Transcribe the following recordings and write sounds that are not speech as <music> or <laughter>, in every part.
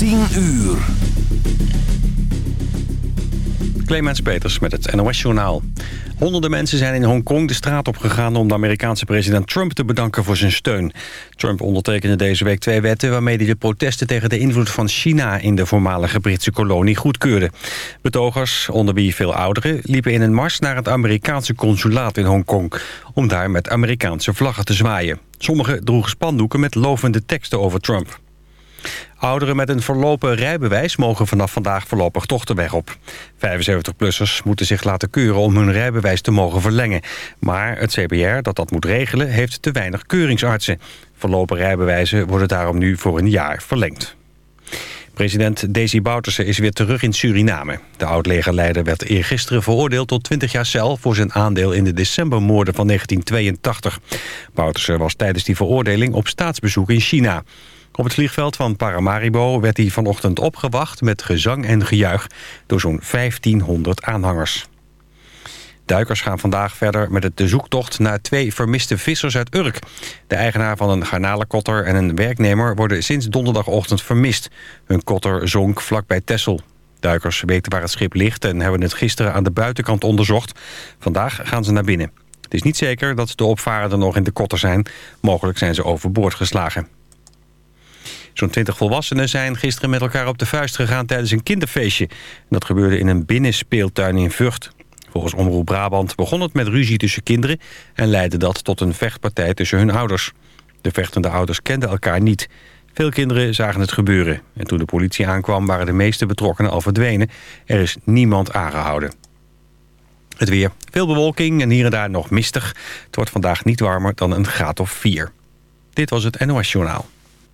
10 uur. Clemens Peters met het NOS-journaal. Honderden mensen zijn in Hongkong de straat op gegaan... om de Amerikaanse president Trump te bedanken voor zijn steun. Trump ondertekende deze week twee wetten... waarmee hij de protesten tegen de invloed van China... in de voormalige Britse kolonie goedkeurde. Betogers, onder wie veel ouderen... liepen in een mars naar het Amerikaanse consulaat in Hongkong... om daar met Amerikaanse vlaggen te zwaaien. Sommigen droegen spandoeken met lovende teksten over Trump. Ouderen met een verlopen rijbewijs mogen vanaf vandaag voorlopig toch de weg op. 75-plussers moeten zich laten keuren om hun rijbewijs te mogen verlengen. Maar het CBR dat dat moet regelen heeft te weinig keuringsartsen. Verlopen rijbewijzen worden daarom nu voor een jaar verlengd. President Desi Bouterse is weer terug in Suriname. De oud-legerleider werd eergisteren veroordeeld tot 20 jaar cel... voor zijn aandeel in de decembermoorden van 1982. Bouterse was tijdens die veroordeling op staatsbezoek in China. Op het vliegveld van Paramaribo werd hij vanochtend opgewacht met gezang en gejuich door zo'n 1500 aanhangers. Duikers gaan vandaag verder met de zoektocht naar twee vermiste vissers uit Urk. De eigenaar van een garnalenkotter en een werknemer worden sinds donderdagochtend vermist. Hun kotter zonk vlakbij Tessel. Duikers weten waar het schip ligt en hebben het gisteren aan de buitenkant onderzocht. Vandaag gaan ze naar binnen. Het is niet zeker dat de opvarenden nog in de kotter zijn. Mogelijk zijn ze overboord geslagen. Zo'n twintig volwassenen zijn gisteren met elkaar op de vuist gegaan tijdens een kinderfeestje. Dat gebeurde in een binnenspeeltuin in Vught. Volgens Omroep Brabant begon het met ruzie tussen kinderen... en leidde dat tot een vechtpartij tussen hun ouders. De vechtende ouders kenden elkaar niet. Veel kinderen zagen het gebeuren. En toen de politie aankwam waren de meeste betrokkenen al verdwenen. Er is niemand aangehouden. Het weer. Veel bewolking en hier en daar nog mistig. Het wordt vandaag niet warmer dan een graad of 4. Dit was het NOS Journaal.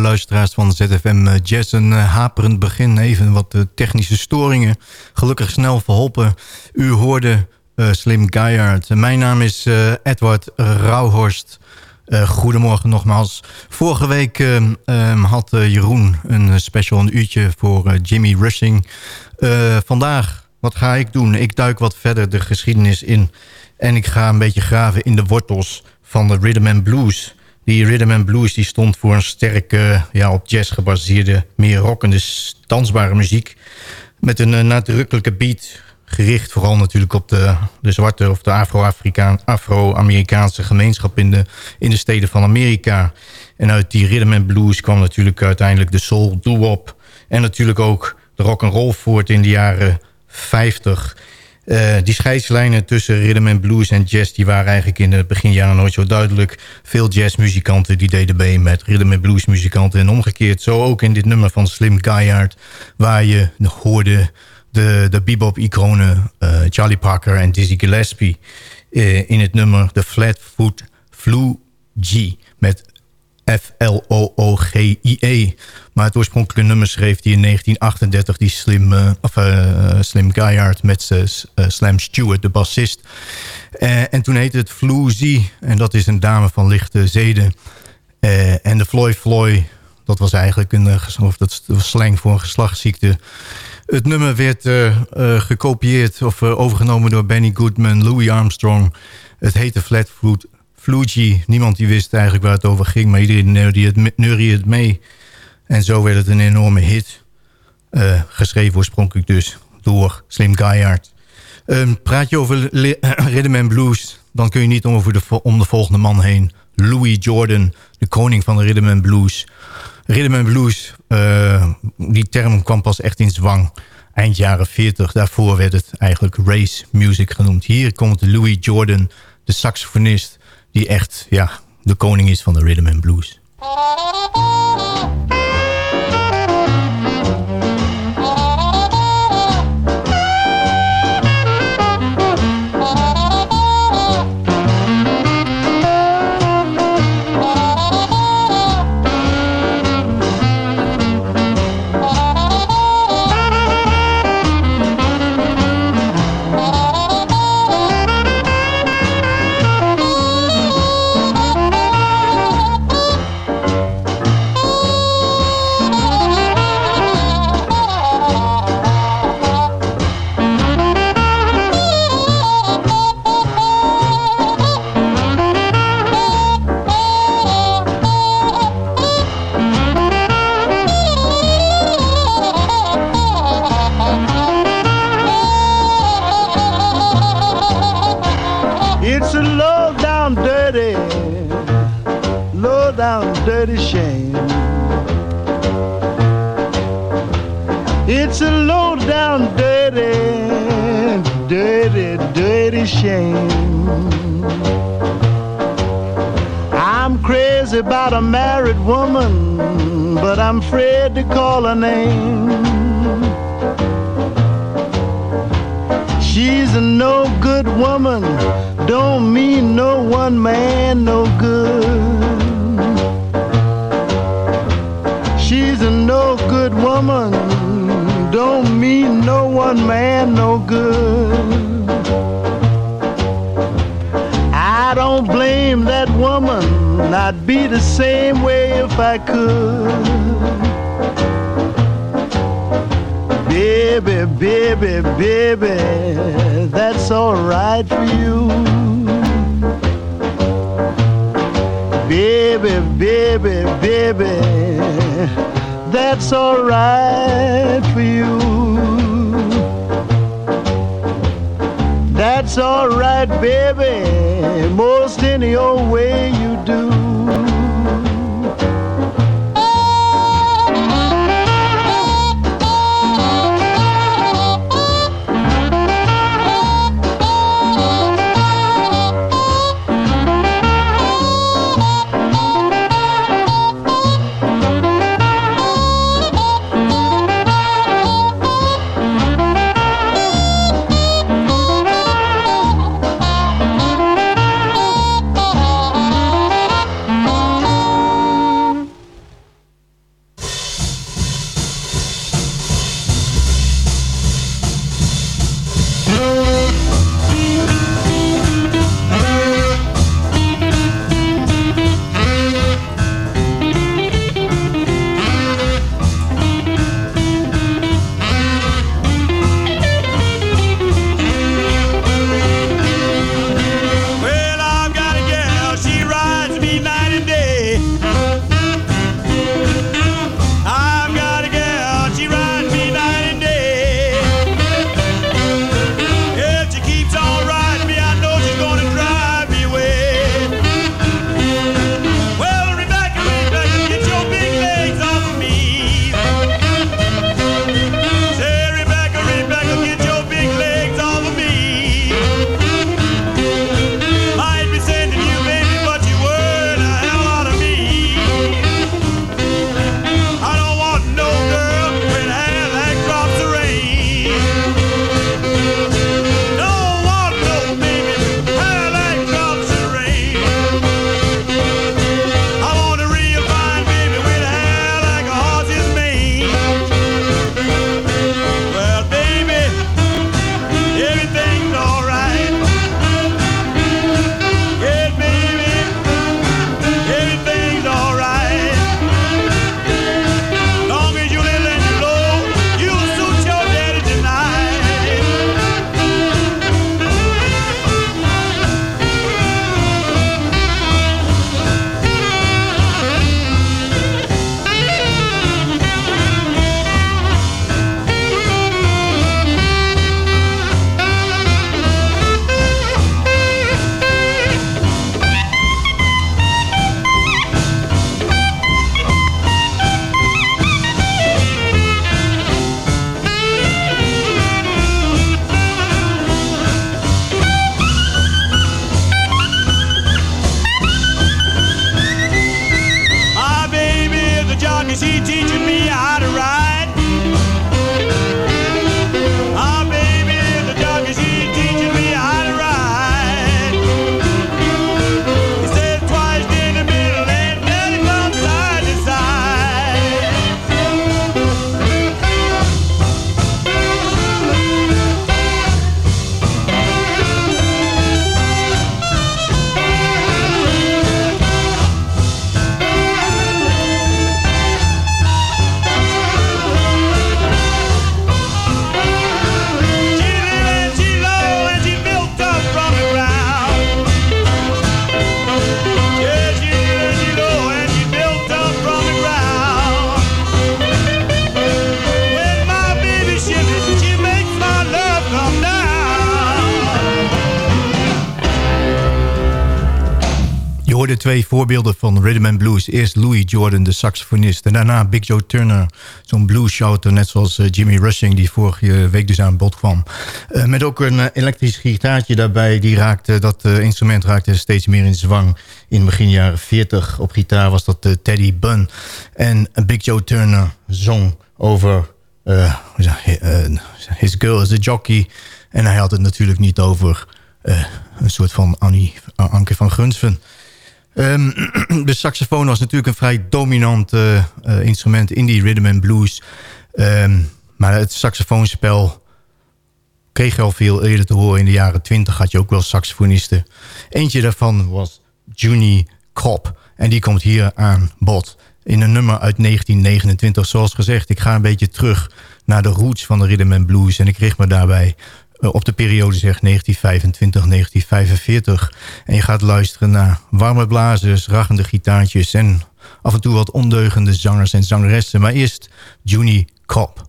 Luisteraars van ZFM eh, Jazz. Een eh, haperend begin, even wat eh, technische storingen. Gelukkig snel verholpen. U hoorde Slim Guyard. Mijn naam is Edward Rauhorst. Goedemorgen nogmaals. Vorige week eh, eh, had Jeroen een special een uurtje voor Jimmy Rushing. Vandaag, wat ga ik doen? Ik duik wat verder de geschiedenis in. En ik ga een beetje graven in de wortels van de rhythm and blues... Die rhythm and blues die stond voor een sterke, ja, op jazz gebaseerde, meer rockende, dansbare muziek. Met een eh, nadrukkelijke beat, gericht vooral natuurlijk op de, de zwarte of de Afro-Amerikaanse gemeenschap in de, in de steden van Amerika. En uit die rhythm and blues kwam natuurlijk uiteindelijk de soul, doo-wop en natuurlijk ook de rock and roll voort in de jaren 50. Eh, die scheidslijnen tussen rhythm and blues en jazz... die waren eigenlijk in de beginjaren nooit zo duidelijk. Veel jazzmuzikanten die deden mee met rhythm and blues muzikanten... en omgekeerd. Zo ook in dit nummer van Slim Guyard... waar je hoorde de, de bebop-iconen eh, Charlie Parker en Dizzy Gillespie... eh, in het nummer The Flatfoot Flu G... met F-L-O-O-G-I-E. Maar het oorspronkelijke nummer schreef hij in 1938... die Slim, eh, of, eh, Slim Guyard met uh, Slam Stewart, de bassist. Eh, en toen heette het Floozy. En dat is een dame van lichte zeden. Eh, en de Floy Floy, dat was eigenlijk een, eh, of dat was slang voor een geslachtsziekte... Het nummer werd uh, uh, gekopieerd of uh, overgenomen door Benny Goodman, Louis Armstrong. Het heette Flatfoot Flugie. Niemand die wist eigenlijk waar het over ging, maar iedereen neuriede het mee. En zo werd het een enorme hit. geschreven oorspronkelijk dus door Slim Guyard. Um, praat je over <clears throat> rhythm and blues, dan kun je niet over de, om de volgende man heen. Louis Jordan, de koning van de rhythm and blues... Rhythm and blues, uh, die term kwam pas echt in zwang eind jaren 40. Daarvoor werd het eigenlijk race music genoemd. Hier komt Louis Jordan, de saxofonist... die echt ja, de koning is van de rhythm and blues. A married woman, but I'm afraid to call her name. She's a no good woman, don't mean no one man no good. She's a no good woman, don't mean no one man no good. I don't blame that woman, I'd be the same way if I could. Baby, baby, baby, that's alright for you. Baby, baby, baby, that's alright for you. That's alright, baby, most any old way voorbeelden van rhythm and blues. Eerst Louis Jordan, de saxofonist. En daarna Big Joe Turner, zo'n blues-shouter... net zoals uh, Jimmy Rushing, die vorige week dus aan bod kwam. Uh, met ook een uh, elektrisch gitaartje daarbij. Die raakte, dat instrument raakte steeds meer in zwang. In begin jaren 40 op gitaar was dat Teddy Bunn. En Big Joe Turner zong over... his girl is a jockey. En hij had het natuurlijk niet over... een soort van Annie, Anke van Gunsven. Um, <clears throat> de saxofoon was natuurlijk een vrij dominant uh, uh, instrument in die rhythm and blues. Um, maar het saxofoonspel kreeg je al veel eerder te horen. In de jaren twintig had je ook wel saxofonisten. Eentje daarvan was Junie Cobb. En die komt hier aan bod. In een nummer uit 1929. Zoals gezegd, ik ga een beetje terug naar de roots van de rhythm and blues. En ik richt me daarbij eh, op de periode zeg 1925, 1945. En je gaat luisteren naar warme blazers, raggende gitaartjes... en af en toe wat ondeugende zangers en zangeressen. Maar eerst Junie Cobb.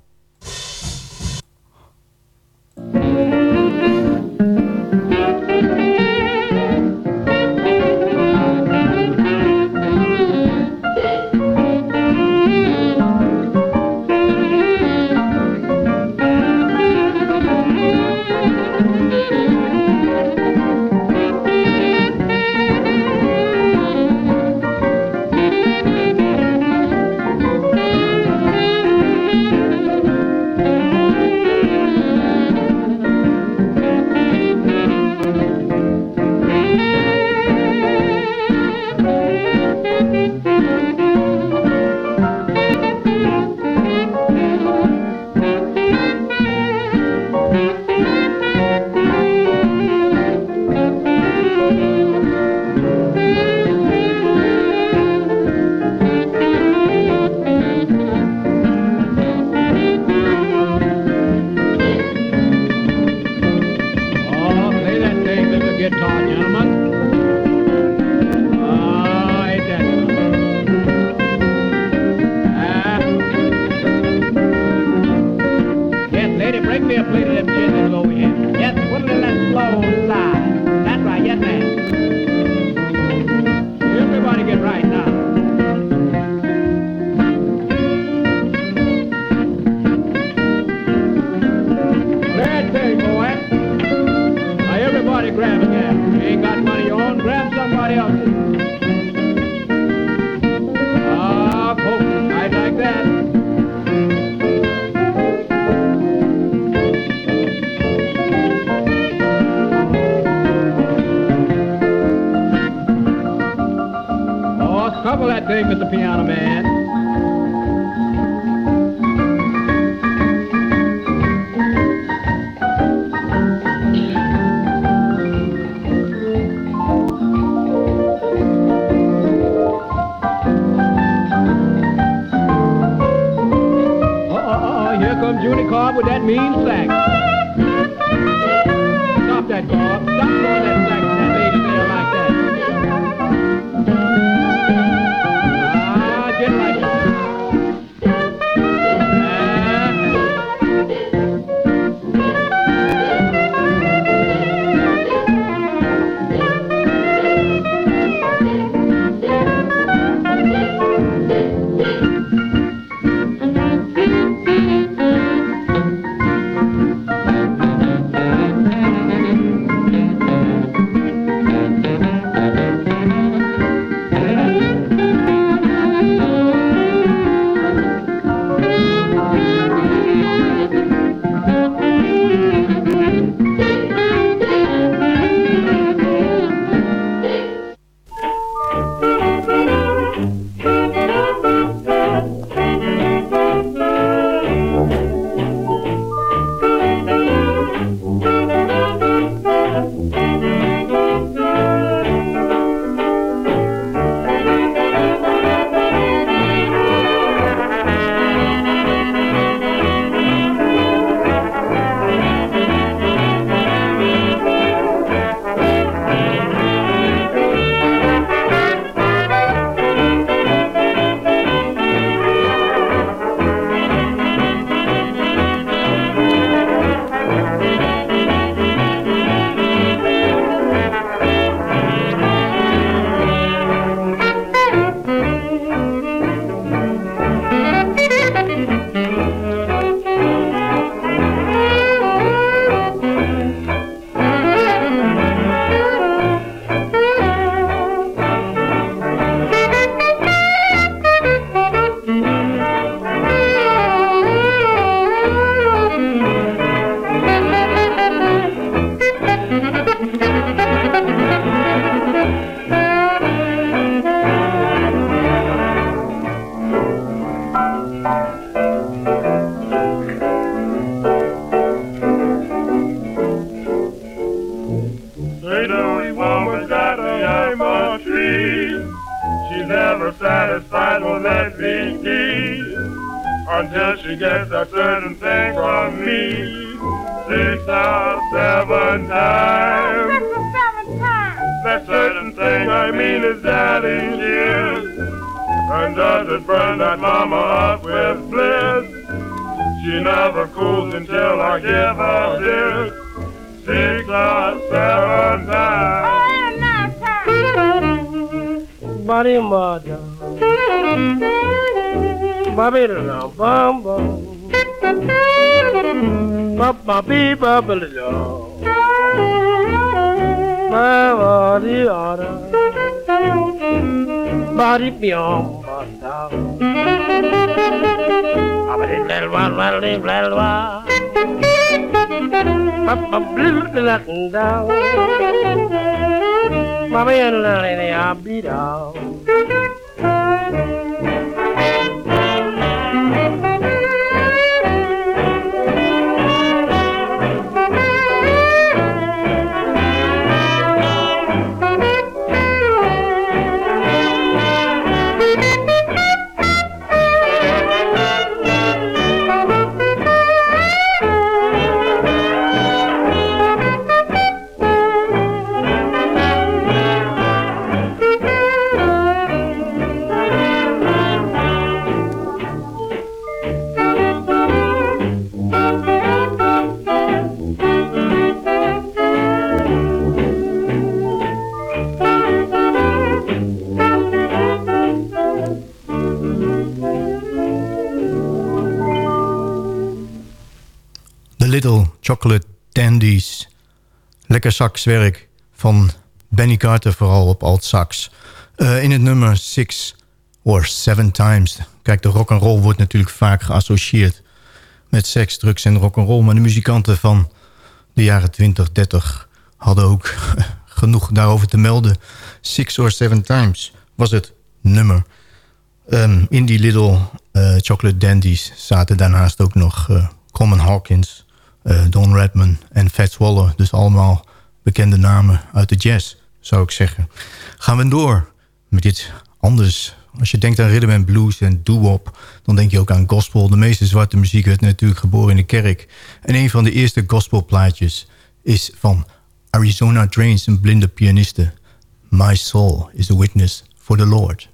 guitar, gentlemen. That certain thing I mean is daddy's years. And does it burn that mama up with bliss? She never cools until I give her this. Six or seven times. Body mother. Bobby da bum bum. Up a bari ara bari biom banda abri nel wa wa li blel wa pa pa blil la kunda mama yan la ni abira Little Chocolate Dandies. Lekker saxwerk van Benny Carter, vooral op alt sax. Eh, in het nummer Six or Seven Times. Kijk, de rock and roll wordt natuurlijk vaak geassocieerd met seks, drugs en rock and roll. Maar de muzikanten van de jaren 20, 30 hadden ook <laughs> genoeg daarover te melden. Six or Seven Times was het nummer. Ehm, in die Little eh, Chocolate Dandies zaten daarnaast ook nog uh, Coleman Hawkins, Don Redman en Fats Waller. Dus allemaal bekende namen uit de jazz, zou ik zeggen. Gaan we door met dit anders. Als je denkt aan rhythm and blues en doo-wop... dan denk je ook aan gospel. De meeste zwarte muziek werd natuurlijk geboren in de kerk. En een van de eerste gospelplaatjes is van Arizona Trains, een blinde pianiste. My soul is a witness for the Lord.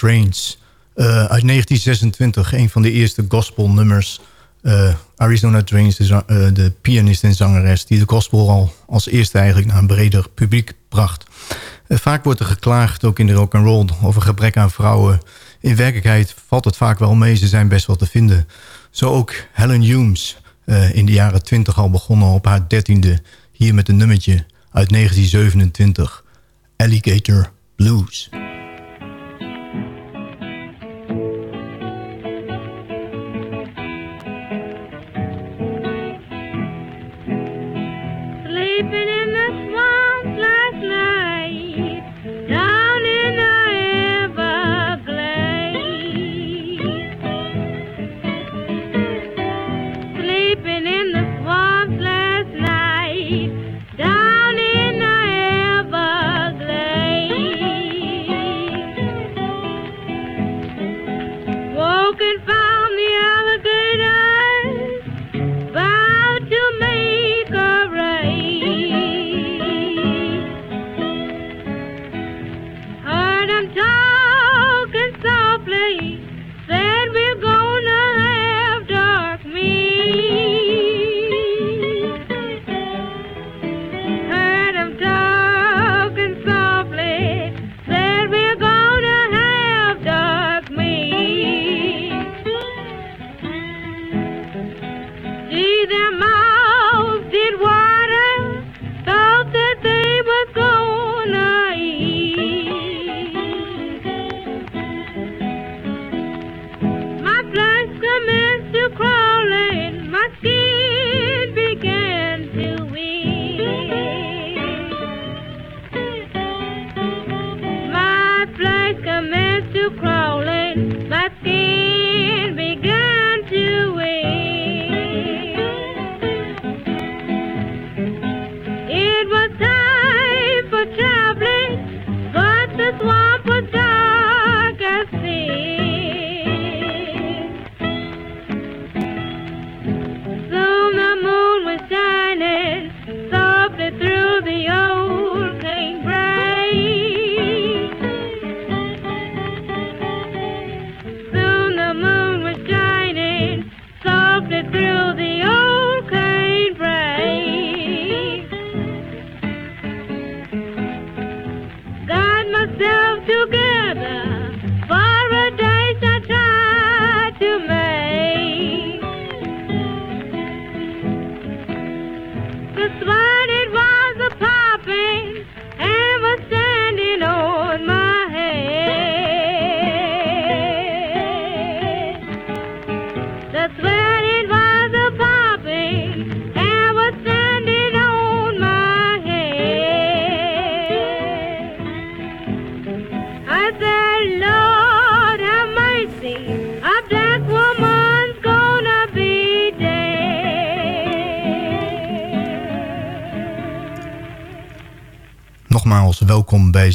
Drains. Uh, uit 1926, een van de eerste gospelnummers. Uh, Arizona Drains, de, uh, de, pianist en zangeres... die de gospel al als eerste eigenlijk naar een breder publiek bracht. vaak wordt er geklaagd, ook in de rock and roll, over gebrek aan vrouwen. In werkelijkheid valt het vaak wel mee, ze zijn best wel te vinden. Zo ook Helen Humes, in de jaren 20 al begonnen op haar dertiende... hier met een nummertje uit 1927, Alligator Blues. even it.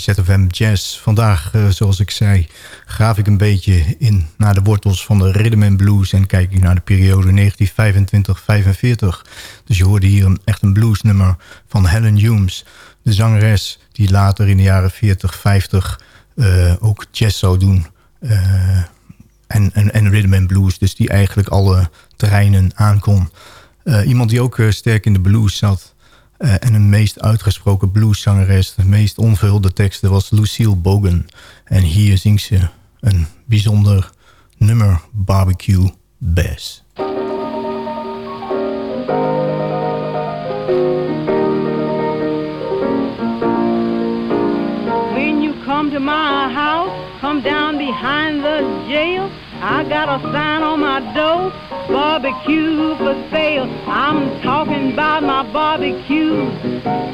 ZFM Jazz. Vandaag, uh, zoals ik zei, graaf ik een beetje in naar de wortels van de rhythm and blues... en kijk ik naar de periode 1925-45. Dus je hoorde hier een, echt een bluesnummer van Helen Humes. De zangeres die later in de jaren 40, 50 uh, ook jazz zou doen... Uh, en, en, en rhythm and blues, dus die eigenlijk alle terreinen aankon. Iemand die ook sterk in de blues zat... Uh, en een meest uitgesproken blueszangeres, de meest onverhulde teksten was Lucille Bogan. En hier zingt ze een bijzonder nummer Barbecue Bass. When you come to my house, come down behind the jail. I got a sign on my door, barbecue for sale. I'm talking about my barbecue,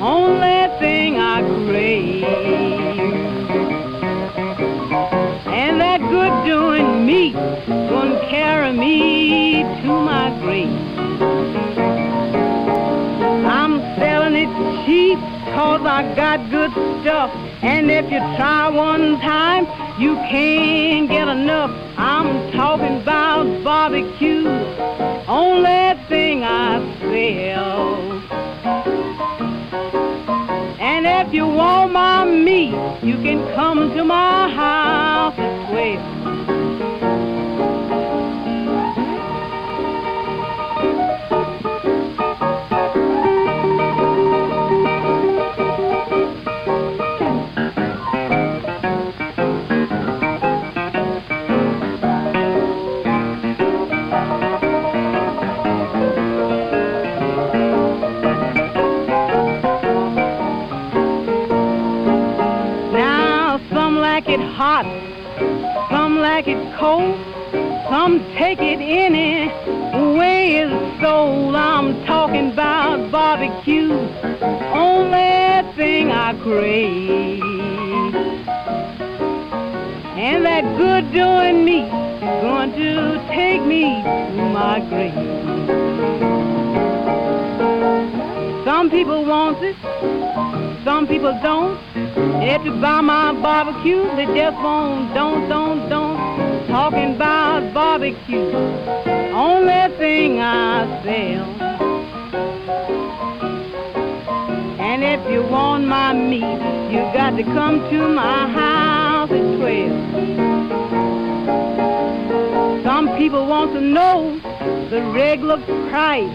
only thing I crave. And that good doing meat gonna carry me to my grave. I'm selling it cheap cause I got good stuff. And if you try one time, you can't get enough. I'm talking about barbecue, only thing I sell. And if you want my meat, you can come to my house twelve. Cold, some take it any way it's sold. I'm talking about barbecue, only thing I crave. And that good doing me going to take me to my grave. Some people want it, some people don't. If you buy my barbecue, they just won't, don't, don't, don't. Talking about barbecue, only thing I sell. And if you want my meat, you got to come to my house at 12. Some people want to know the regular price.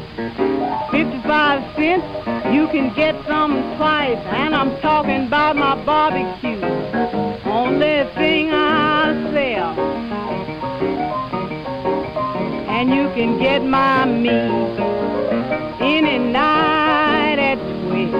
55 cents, you can get some twice. And I'm talking about my barbecue, only thing I can get my meat any night at 12.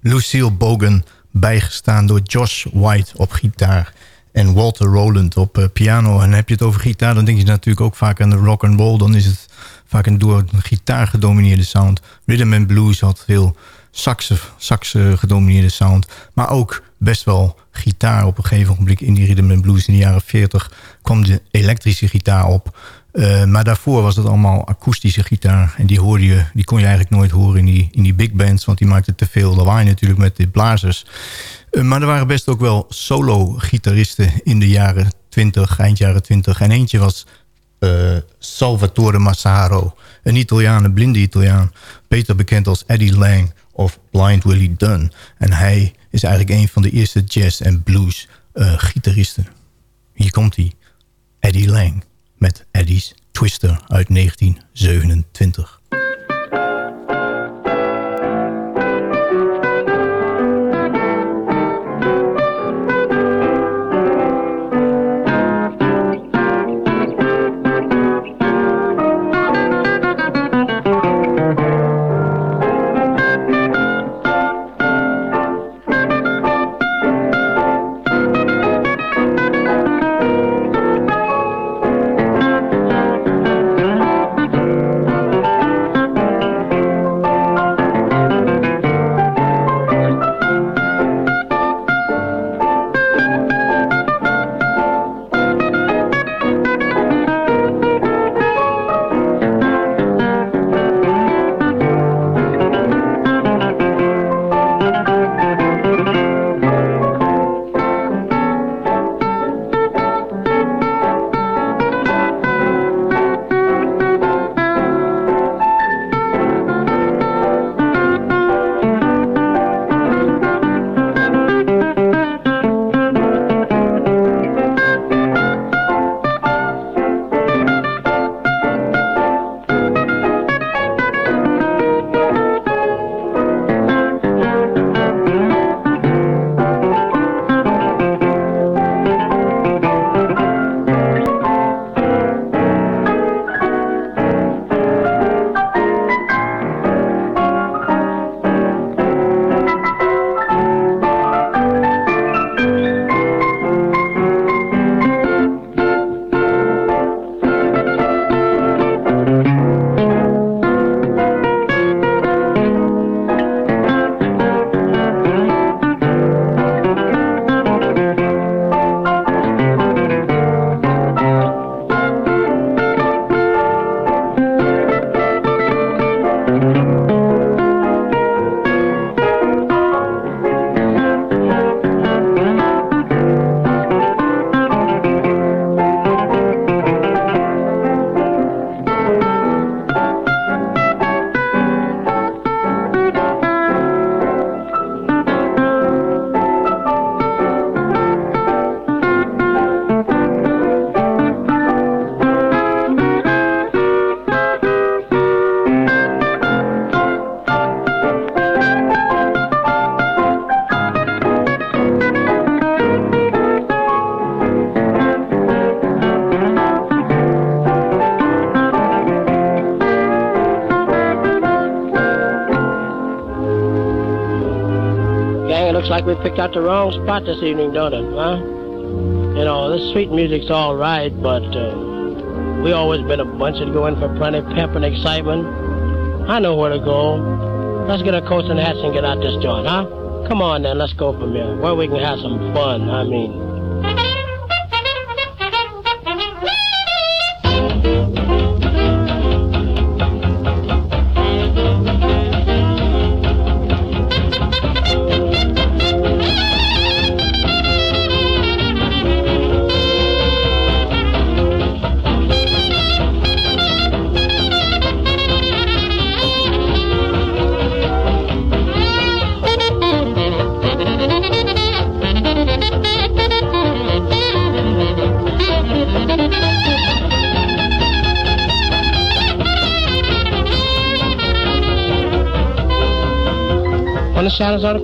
Lucille Bogan, bijgestaan door Josh White op gitaar... en Walter Rowland op eh, piano. En heb je het over gitaar, dan denk je natuurlijk ook vaak aan de rock and roll. Dan is het vaak een door een gitaar gedomineerde sound. Rhythm and blues had veel sax, sax eh, gedomineerde sound. Maar ook best wel gitaar op een gegeven moment in die rhythm and blues. In de jaren 40 kwam de elektrische gitaar op... Uh, maar daarvoor was het allemaal akoestische gitaar. En die, hoorde je, die kon je eigenlijk nooit horen in die, in die big bands. Want die maakten te veel lawaai natuurlijk met de blazers. Uh, maar er waren best ook wel solo-gitaristen in de jaren 20, eind jaren 20. En eentje was uh, Salvatore Massaro. Een Italiaan, een blinde Italiaan. Beter bekend als Eddie Lang of Blind Willie Dunn. En hij is eigenlijk een van de eerste jazz- en blues-gitaristen. Hier komt hij, Eddie Lang met Eddie's Twister uit 1927. Like we picked out the wrong spot this evening, don't it, huh? You know, this sweet music's all right, but uh, we always been a bunch that go in for plenty pep and excitement. I know where to go. Let's get our coats and hats and get out this joint, huh? Come on then, let's go from here. Where we can have some fun, I mean.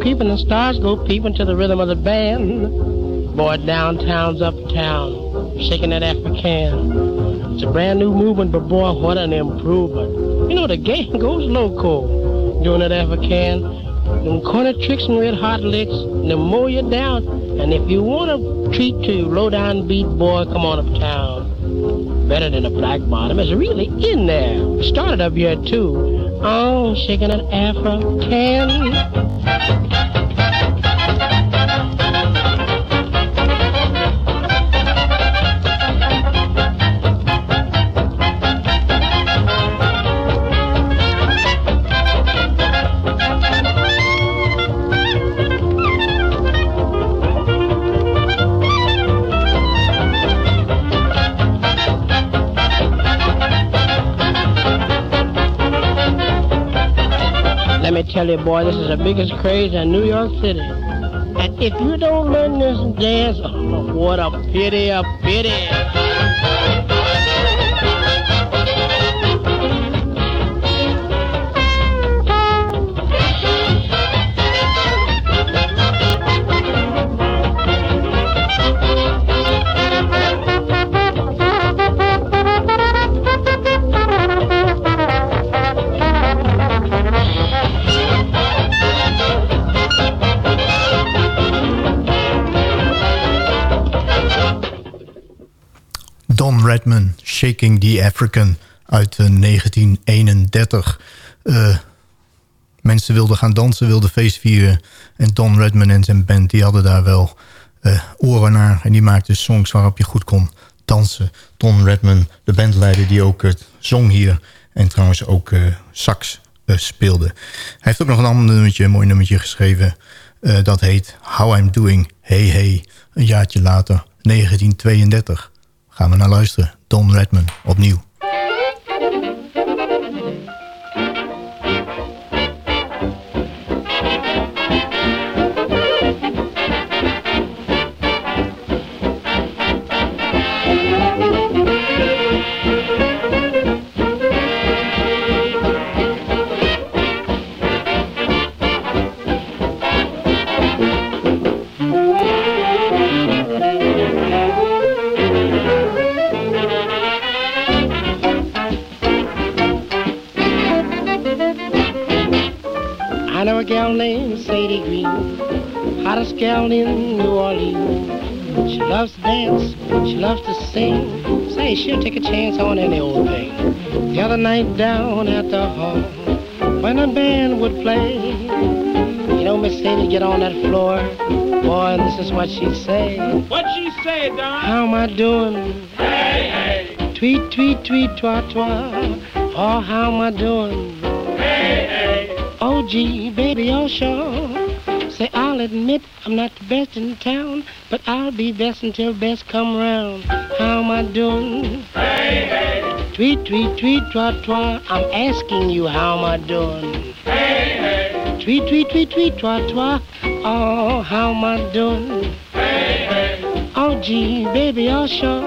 The creeping and stars go peeping to the rhythm of the band. Boy, downtown's uptown, shaking that African. It's a brand new movement, but boy, what an improvement. You know, the gang <laughs> goes loco doing that African. Them corner tricks and red hot licks, the more you down. And if you want a treat to low down beat, boy, come on uptown. Better than a black bottom. It's really in there. Started up here too. Oh, shaking an African. You, boy, this is the biggest craze in New York City. And if you don't learn this dance, oh, what a pity, a pity. Shaking the African uit eh, 1931. Eh, mensen wilden gaan dansen, wilden feest vieren. En Don Redman en zijn band die hadden daar wel eh, oren naar. En die maakten songs waarop je goed kon dansen. Don Redman, de bandleider die ook het zong hier. En trouwens ook eh, sax eh, speelde. Hij heeft ook nog een ander nummertje, een mooi nummertje geschreven. Eh, dat heet How I'm Doing, Hey Hey. Een jaartje later, 1932. Gaan we naar luisteren. Don Redman, opnieuw. Gal in New Orleans. She loves to dance, she loves to sing. Say she'll take a chance on any old thing. The other night down at the hall, when a band would play, you know Miss Sadie get on that floor, boy, this is what she'd say. What she say, Don? How am I doing? Hey, hey, Tweet, tweet, tweet, twa, twa. Oh, how am I doing? hey, hey. Oh, gee, baby, oh, sure. I'll admit I'm not the best in town, but I'll be best until best come round. How am I doing? Hey, hey, Tweet, tweet, tweet, twa, twa. I'm asking you, how am I doing? hey, hey, Tweet, tweet, tweet, tweet, twa, twa. Oh, how am I doing? hey, hey. Oh, gee, baby, oh, sure.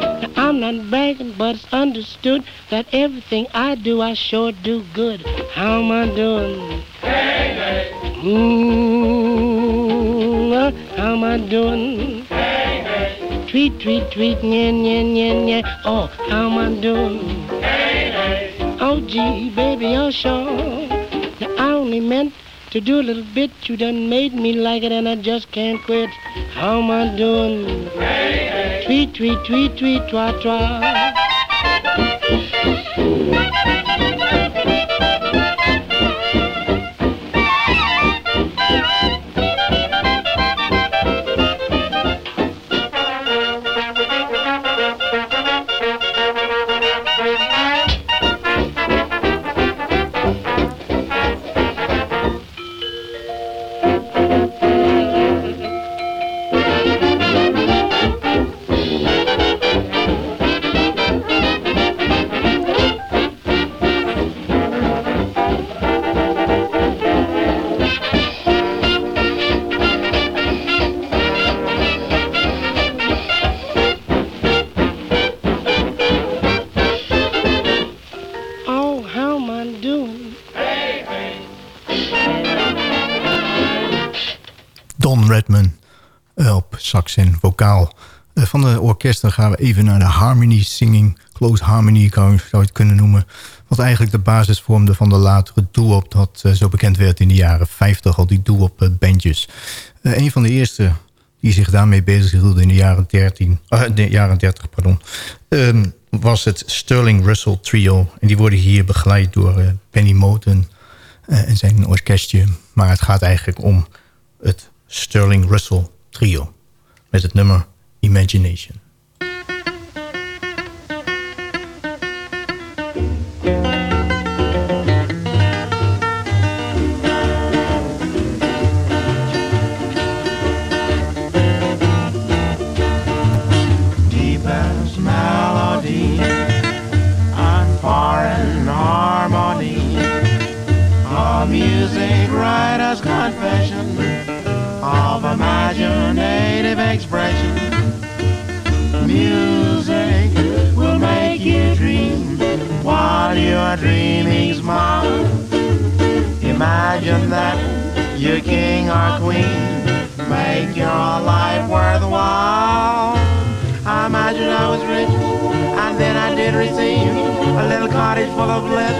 Now, I'm not bragging, but it's understood that everything I do, I sure do good. How am I doing? Mmm, uh, how am I doing? Tweet, tweet, tweet, yeah, yeah, yeah, yeah. Oh, how am I doing? Oh, gee, baby, oh, sure. Now, I only meant to do a little bit. You done made me like it, and I just can't quit. How am I doing? Hey, hey. Tweet, tweet, tweet, tweet, twa, twa. Van de orkesten gaan we even naar de harmony singing. Close harmony zou je het kunnen noemen. Wat eigenlijk de basis vormde van de latere doo-wop... dat eh, zo bekend werd in de jaren 50, al die doo-wop bandjes. Eh, een van de eerste die zich daarmee bezig hielden in de jaren, 13, eh, de jaren 30... Pardon, ehm, was het Sterling Russell Trio. En die worden hier begeleid door eh, Benny Moten eh, en zijn orkestje. Maar het gaat eigenlijk om het Sterling Russell Trio. Met het nummer imagination. music writer's confession of imaginative expression. Music will make you dream while you're dreaming smile. Imagine that you're king or queen. Make your life worthwhile. I imagine I was rich, and then I did receive a little cottage full of bliss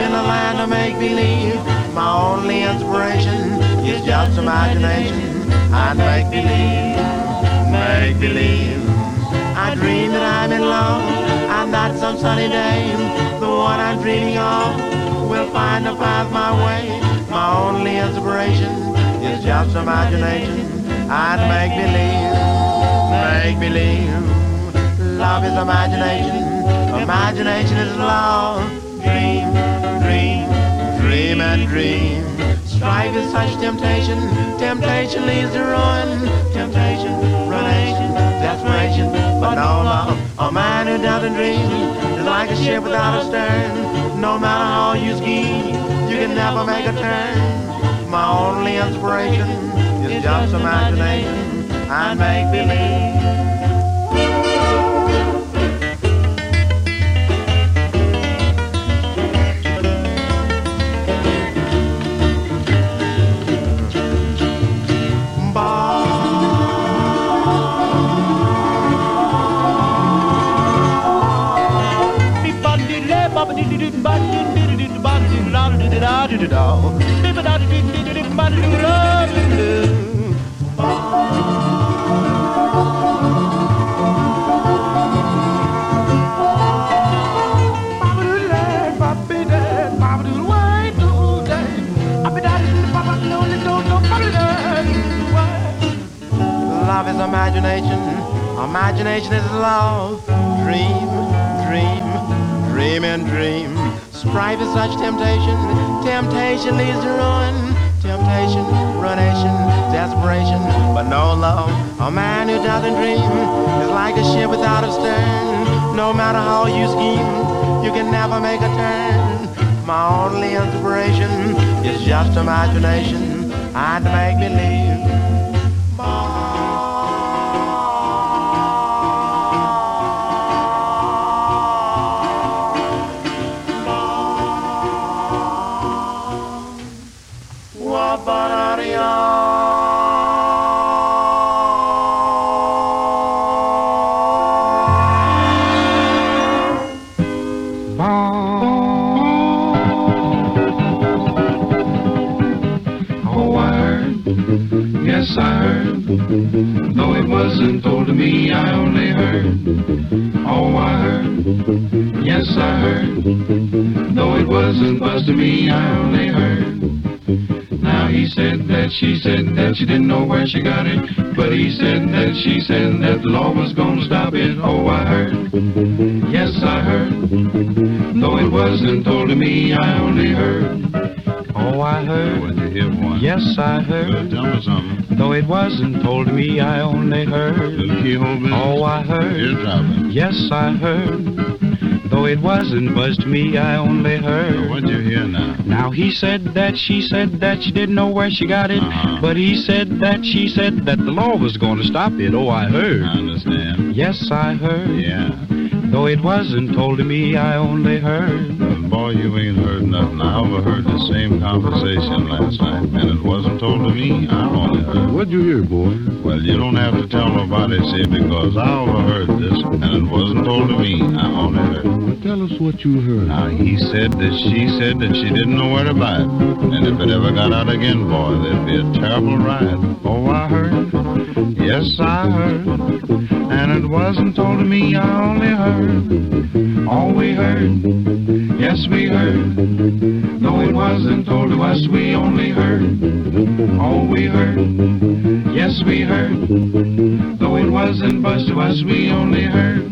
in a land of make believe. My only inspiration is just imagination and make believe, make believe. I dream that I'm in love, and that some sunny day, the one I'm dreaming of will find a path my way. My only inspiration is just imagination and make believe, make believe. Love is imagination, imagination is love. Dream, dream, dream and dream. Strife is such temptation, temptation leads to ruin. Temptation, ruination, desperation, but no love. A man who doesn't dream is like a ship without a stern. No matter how you scheme, you can never make a turn. My only inspiration is just imagination and make believe. Imagination, imagination is love. Dream, dream, dream and dream. Strife is such temptation, temptation leads to ruin. Temptation, ruination, desperation, but no love. A man who doesn't dream is like a ship without a stern. No matter how you scheme, you can never make a turn. My only inspiration is just imagination and make believe. Wasn't to me, I only heard. Now he said that she said that she didn't know where she got it. But he said that she said that the law was gonna stop it. Oh, I heard. Yes, I heard. Though it wasn't told to me, I only heard. Oh, I heard. Yes, I heard. tell me something. Though it wasn't told to me, I only heard. Little keyhole business. Oh, I heard. Yes, I heard. It wasn't buzzed to me, I only heard. What'd you hear now? Now he said that she said that she didn't know where she got it. Uh-huh. But he said that she said that the law was going to stop it. Oh, I heard. I understand. Yes, I heard. Yeah. Though it wasn't told to me, I only heard. You ain't heard nothing. I overheard the same conversation last night, and it wasn't told to me. I only heard. What'd you hear, boy? Well, you don't have to tell nobody, see, because I overheard this, and it wasn't told to me. I only heard. Well, tell us what you heard. Now, he said that she said that she didn't know where to buy it. And if it ever got out again, boy, there'd be a terrible riot. Oh, I heard. Yes, I heard. And it wasn't told to me, I only heard. All we heard. Yes, we heard. Though it wasn't told to us, we only heard. Oh, we heard. Yes, we heard. Though it wasn't buzzed to us, we only heard.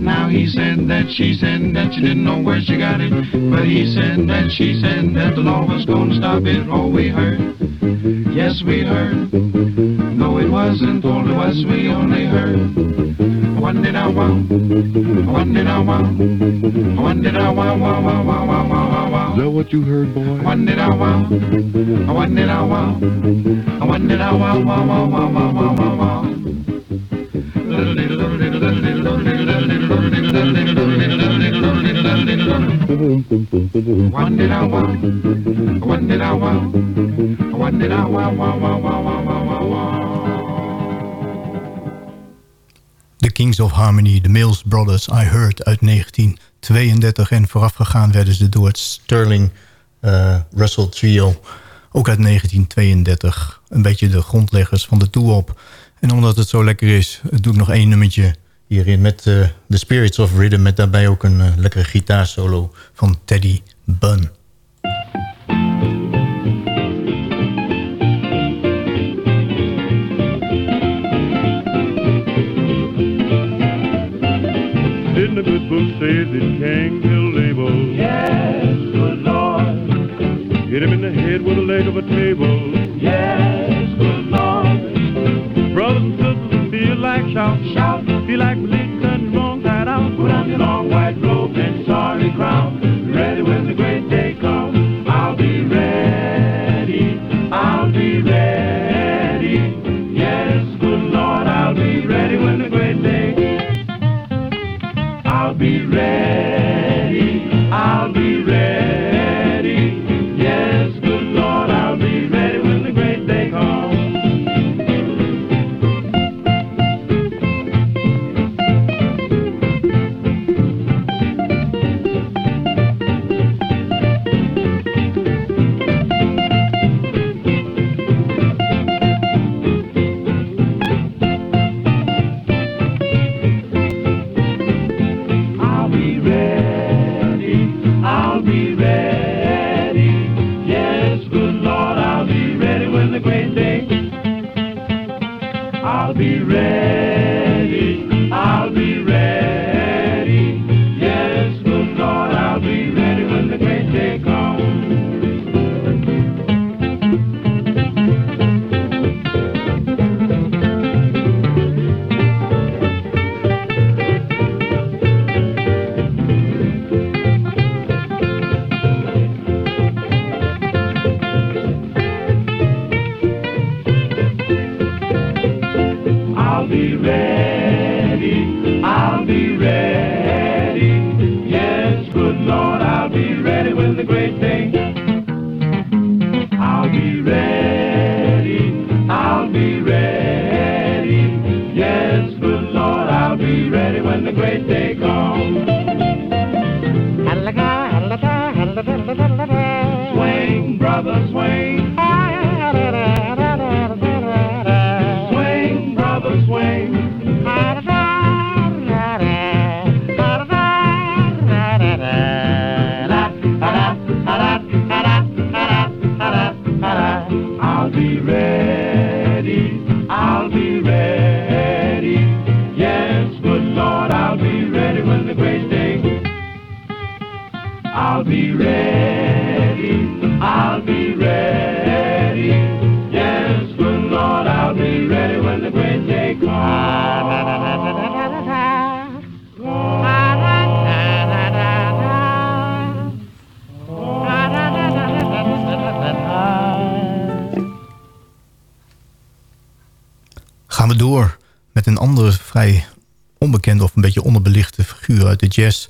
Now he said that she said that she didn't know where she got it. But he said that she said that the law was gonna stop it. All we heard. Yes, we heard. Though it wasn't told to us, we only heard. One did I wow. One did I wow. One did I wow, wow, wow, wow, wow, wow, wow. Is that what you heard, boy? One did I wow. One did I wow. One did I wow, wow, wow, wow, wow, wow, wow, wow. One did I wow. One did I wow. One did I wow, wow, wow, wow, wow, wow, wow. The Kings of Harmony, The Mills Brothers, I Heard uit 1932. En voorafgegaan werden ze door het Sterling eh, Russell Trio, ook uit 1932. Een beetje de grondleggers van de toe-op. En omdat het zo lekker is, doe ik nog één nummertje hierin met uh, The Spirits of Rhythm... met daarbij ook een uh, lekkere gitaarsolo van Teddy Bunn. Be ready. Jazz.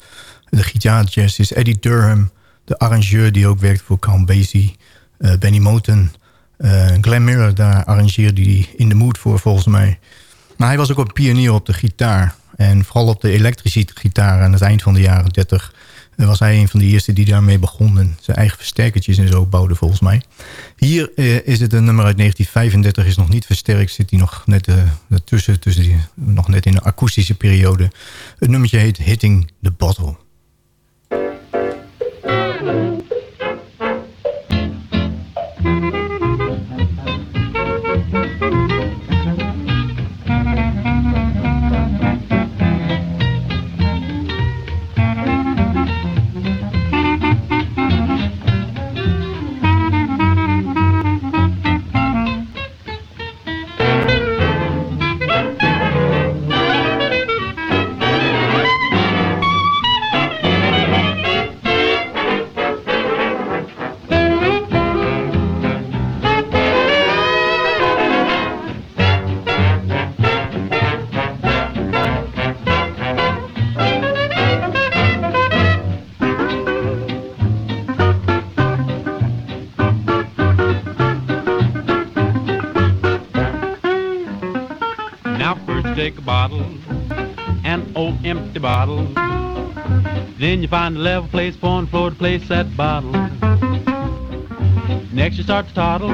De gitaarjazz is Eddie Durham, de arrangeur die ook werkt voor Count Basie, eh, Benny Moten. eh, Glenn Miller, daar arrangeerde hij in de mood voor volgens mij. Maar hij was ook een pionier op de gitaar. En vooral op de elektrische gitaar aan het eind van de jaren 30 was hij een van de eerste die daarmee begon. En zijn eigen versterkertjes en zo bouwde volgens mij. Hier eh, is het een nummer uit 1935, is nog niet versterkt. Zit hij nog net uh, ertussen, tussen die, nog net in een akoestische periode. Het nummertje heet Hitting the Bottle. You find a level place for the floor to place that bottle. Next you start to toddle,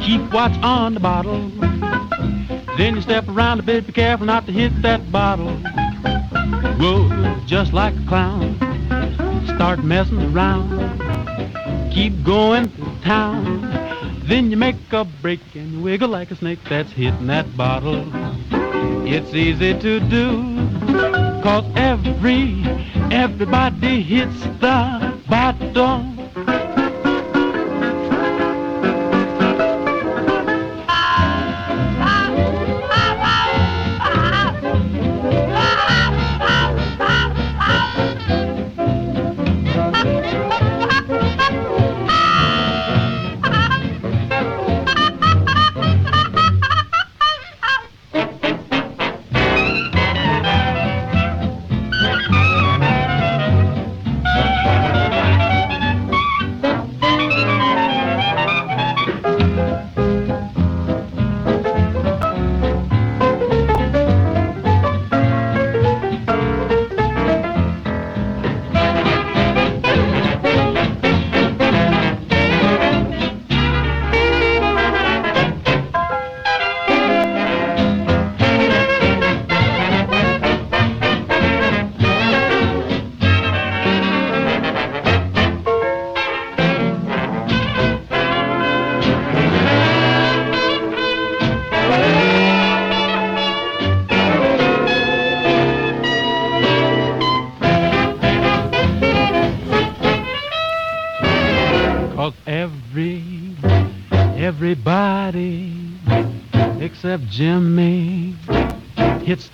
keep watch on the bottle. Then you step around a bit, be careful not to hit that bottle. Whoa, just like a clown, start messing around. Keep going to town. Then you make a break and you wiggle like a snake that's hitting that bottle. It's easy to do, cause every, everybody hits the bottle.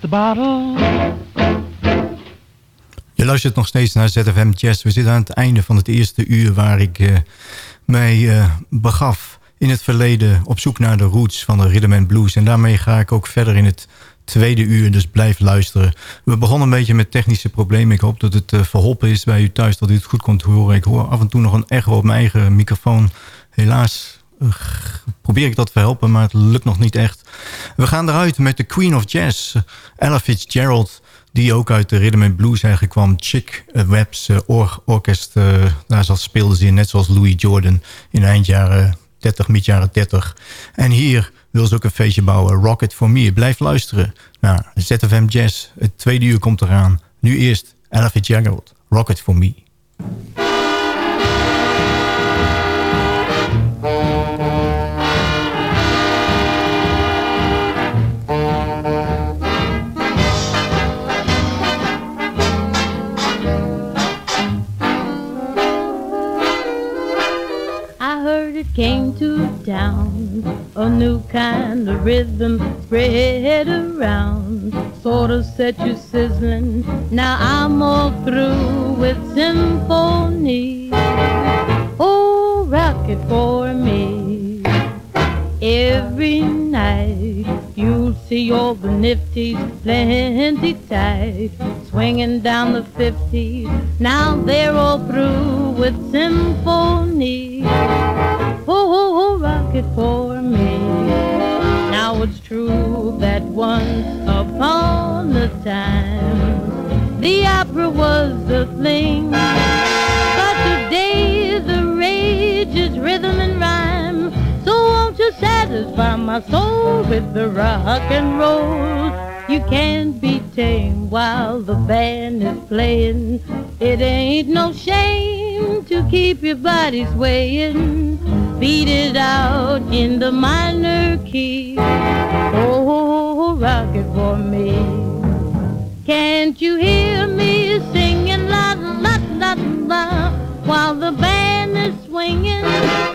The bottle. Je luistert nog steeds naar ZFM Jazz. We zitten aan het einde van het eerste uur waar ik uh, mij uh, begaf in het verleden op zoek naar de roots van de rhythm and blues. En daarmee ga ik ook verder in het tweede uur, dus blijf luisteren. We begonnen een beetje met technische problemen. Ik hoop dat het uh, verholpen is bij u thuis, dat u het goed kunt horen. Ik hoor af en toe nog een echo op mijn eigen microfoon. Helaas probeer ik dat te verhelpen, maar het lukt nog niet echt. We gaan eruit met de Queen of Jazz, Ella Fitzgerald die ook uit de rhythm and blues eigenlijk kwam. Chick Webb's uh, or orkest, uh, daar zat, speelde ze net zoals Louis Jordan in de eindjaren 30, midjaren 30. En hier wil ze ook een feestje bouwen. Rocket for Me. Blijf luisteren naar ZFM Jazz. Het tweede uur komt eraan. Nu eerst Ella Fitzgerald. Rocket for Me. A new kind of rhythm spread around. Sort of set you sizzling. Now I'm all through with symphony. Oh, rock it for me. Every night you'll see all the nifties plenty tight. Swinging down the 50s. Now they're all through with symphony. Oh, oh, oh, rock it for me. Now it's true that once upon a time the opera was the thing. Satisfy my soul with the rock and roll? You can't be tame while the band is playing. It ain't no shame to keep your body swaying. Beat it out in the minor key. Oh, rock it for me. Can't you hear me singing la la la la while the band is swinging?